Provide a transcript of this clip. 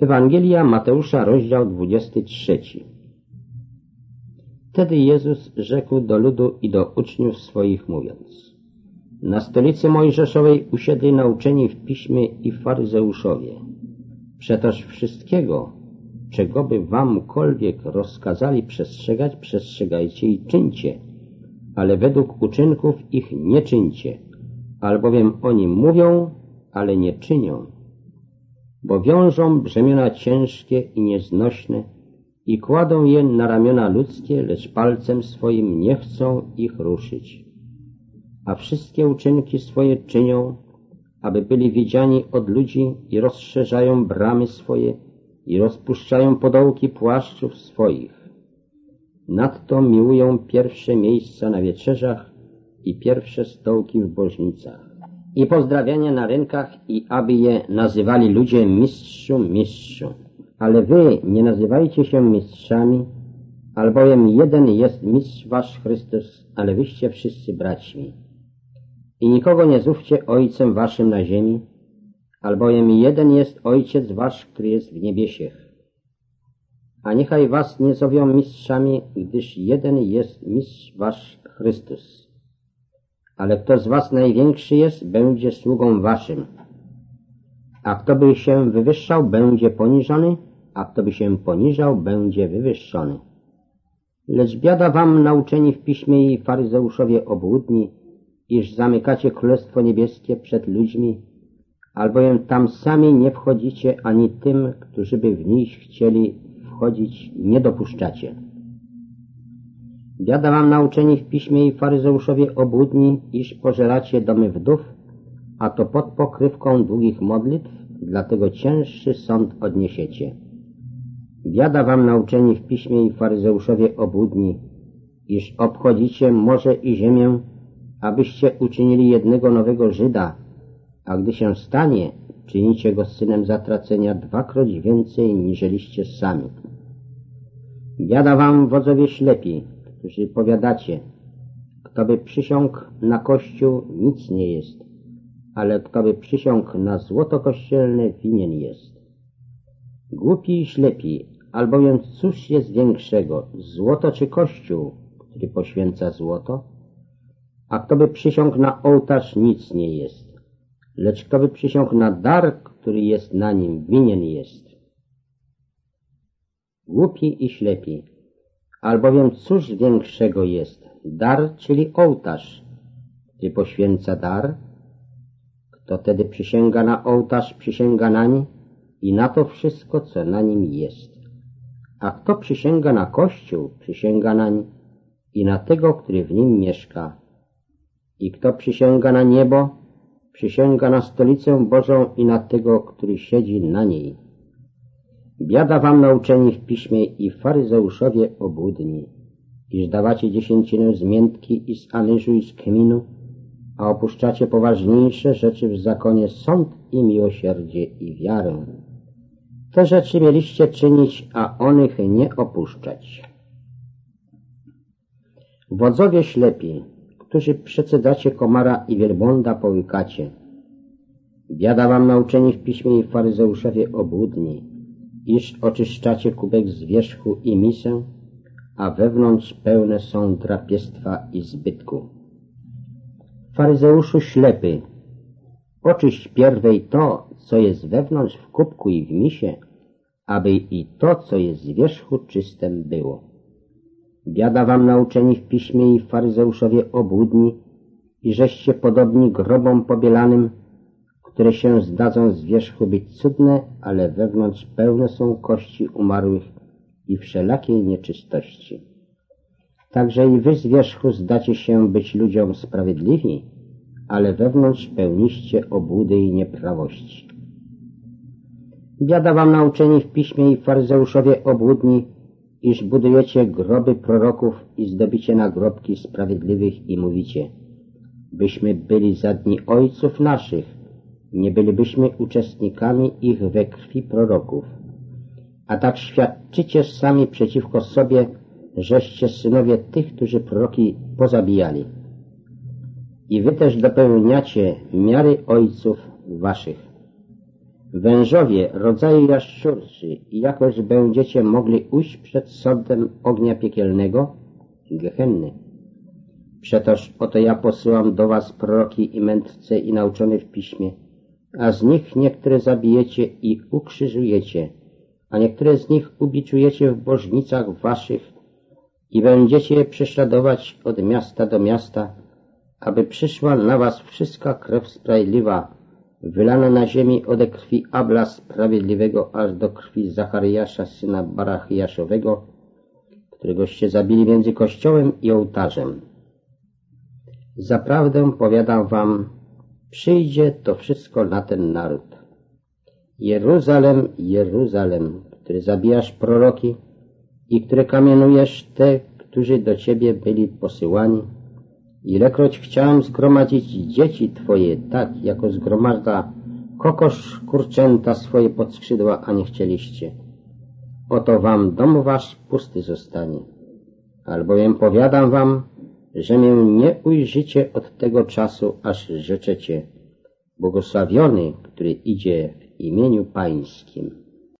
Ewangelia Mateusza, rozdział 23 Wtedy Jezus rzekł do ludu i do uczniów swoich mówiąc Na stolicy Mojżeszowej usiedli nauczeni w piśmie i faryzeuszowie. Przetoż wszystkiego, czego by wamkolwiek rozkazali przestrzegać, przestrzegajcie i czyńcie, ale według uczynków ich nie czyńcie, albowiem oni mówią, ale nie czynią bo wiążą brzemiona ciężkie i nieznośne i kładą je na ramiona ludzkie, lecz palcem swoim nie chcą ich ruszyć. A wszystkie uczynki swoje czynią, aby byli widziani od ludzi i rozszerzają bramy swoje i rozpuszczają podołki płaszczów swoich. Nadto miłują pierwsze miejsca na wieczerzach i pierwsze stołki w bożnicach i pozdrawiania na rynkach i aby je nazywali ludzie mistrzu, mistrzu. Ale wy nie nazywajcie się mistrzami, albowiem jeden jest mistrz wasz Chrystus, ale wyście wszyscy braćmi. I nikogo nie zówcie ojcem waszym na ziemi, albowiem jeden jest ojciec wasz, który jest w niebiesiech. A niechaj was nie zowią mistrzami, gdyż jeden jest mistrz wasz Chrystus ale kto z was największy jest, będzie sługą waszym. A kto by się wywyższał, będzie poniżony, a kto by się poniżał, będzie wywyższony. Lecz biada wam nauczeni w piśmie i faryzeuszowie obłudni, iż zamykacie Królestwo Niebieskie przed ludźmi, albowiem tam sami nie wchodzicie, ani tym, którzy by w nich chcieli wchodzić, nie dopuszczacie. Biada wam nauczeni w piśmie i faryzeuszowie obłudni, iż pożeracie domy wdów, a to pod pokrywką długich modlitw, dlatego cięższy sąd odniesiecie. Biada wam nauczeni w piśmie i faryzeuszowie obłudni, iż obchodzicie morze i ziemię, abyście uczynili jednego nowego Żyda, a gdy się stanie, czynicie go synem zatracenia dwakroć więcej niżeliście sami. Biada wam wodzowie ślepi, którzy powiadacie, kto by przysiągł na Kościół, nic nie jest, ale kto by przysiągł na złoto kościelne, winien jest. Głupi i ślepi, albowiem cóż jest większego, złoto czy Kościół, który poświęca złoto? A kto by przysiągł na ołtarz, nic nie jest, lecz kto by przysiągł na dar, który jest na nim, winien jest. Głupi i ślepi, Albowiem cóż większego jest dar, czyli ołtarz, gdy poświęca dar? Kto tedy przysięga na ołtarz, przysięga nań i na to wszystko, co na nim jest. A kto przysięga na Kościół, przysięga nań i na tego, który w nim mieszka. I kto przysięga na niebo, przysięga na stolicę Bożą i na tego, który siedzi na niej. Biada wam nauczeni w piśmie i faryzeuszowie obłudni, iż dawacie dziesięcinę z miętki i z anyżu i z kminu, a opuszczacie poważniejsze rzeczy w zakonie sąd i miłosierdzie i wiarę. Te rzeczy mieliście czynić, a onych nie opuszczać. Wodzowie ślepi, którzy przecedacie komara i wielbłąda połykacie. Biada wam nauczeni w piśmie i faryzeuszowie obłudni, iż oczyszczacie kubek z wierzchu i misę, a wewnątrz pełne są drapiestwa i zbytku. Faryzeuszu ślepy, oczyść pierwej to, co jest wewnątrz w kubku i w misie, aby i to, co jest z wierzchu, czystem było. Biada wam nauczeni w piśmie i faryzeuszowie obłudni, i żeście podobni grobom pobielanym, które się zdadzą z wierzchu być cudne, ale wewnątrz pełne są kości umarłych i wszelakiej nieczystości. Także i wy z wierzchu zdacie się być ludziom sprawiedliwi, ale wewnątrz pełniście obłudy i nieprawości. Biada wam nauczeni w piśmie i faryzeuszowie obłudni, iż budujecie groby proroków i zdobicie nagrobki sprawiedliwych i mówicie, byśmy byli za dni ojców naszych, nie bylibyśmy uczestnikami ich we krwi proroków. A tak świadczycie sami przeciwko sobie, żeście synowie tych, którzy proroki pozabijali. I wy też dopełniacie miary ojców waszych. Wężowie rodzaju jaszczurczy i jakoś będziecie mogli ujść przed sądem ognia piekielnego, gehenny. Przetoż oto ja posyłam do was proroki i mędrce i nauczone w piśmie, a z nich niektóre zabijecie i ukrzyżujecie, a niektóre z nich ubiczujecie w bożnicach waszych i będziecie je prześladować od miasta do miasta, aby przyszła na was wszystka krew sprawiedliwa, wylana na ziemi ode krwi Abla Sprawiedliwego aż do krwi Zachariasza, syna Barachiaszowego, któregoście zabili między kościołem i ołtarzem. Zaprawdę powiadam wam, przyjdzie to wszystko na ten naród. Jeruzalem, Jeruzalem, który zabijasz proroki i który kamienujesz te, którzy do ciebie byli posyłani, Ilekroć chciałem zgromadzić dzieci Twoje, tak jako zgromadza kokosz kurczęta swoje pod skrzydła, a nie chcieliście. Oto wam dom wasz pusty zostanie. Albowiem powiadam wam, że mię nie ujrzycie od tego czasu, aż rzeczecie, błogosławiony, który idzie w imieniu Pańskim.